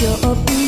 you're a you.